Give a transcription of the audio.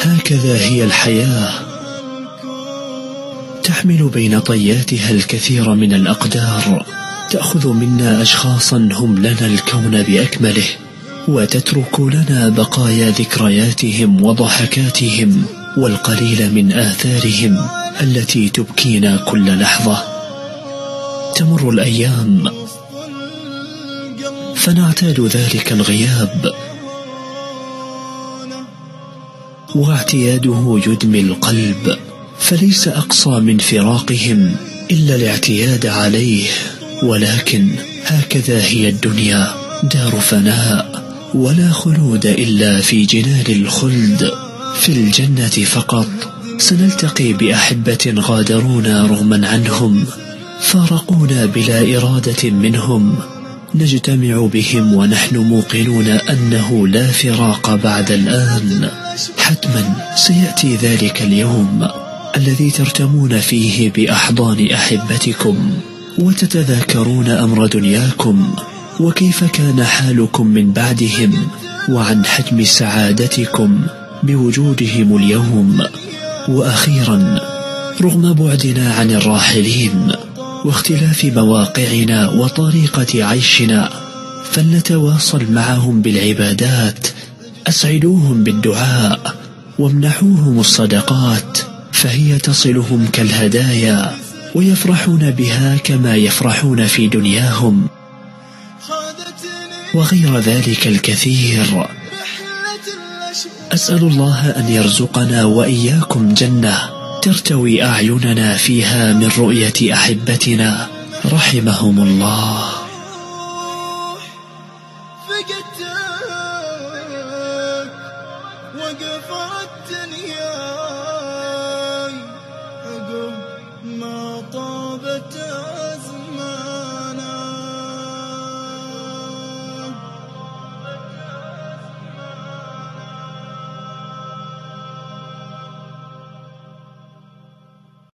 هكذا هي الحياة. تحمل بين طياتها الكثير من الأقدار. تأخذ منا أشخاصا هم لنا الكون بأكمله وتترك لنا بقايا ذكرياتهم وضحكاتهم والقليل من آثارهم التي تبكينا كل لحظة. تمر الأيام. فنعتاد ذلك الغياب. واعتياده يدمي القلب فليس أقصى من فراقهم إلا الاعتياد عليه. ولكن هكذا هي الدنيا دار فناء ولا خلود إلا في جنان الخلد. في الجنة فقط سنلتقي بأحبة غادرونا رغما عنهم فارقونا بلا إرادة منهم. نجتمع بهم ونحن موقنون أنه لا فراق بعد الآن. حتما سيأتي ذلك اليوم الذي ترتمون فيه بأحضان أحبتكم وتتذاكرون أمر دنياكم وكيف كان حالكم من بعدهم وعن حجم سعادتكم بوجودهم اليوم. وأخيرا رغم بعدنا عن الراحلين واختلاف مواقعنا وطريقة عيشنا فلنتواصل معهم بالعبادات أسعدوهم بالدعاء وامنحوهم الصدقات فهي تصلهم كالهدايا ويفرحون بها كما يفرحون في دنياهم. وغير ذلك الكثير. أسأل الله أن يرزقنا وإياكم جنة. ترتوي أعيننا فيها من رؤية أحبتنا. رحمهم الله. ما طابت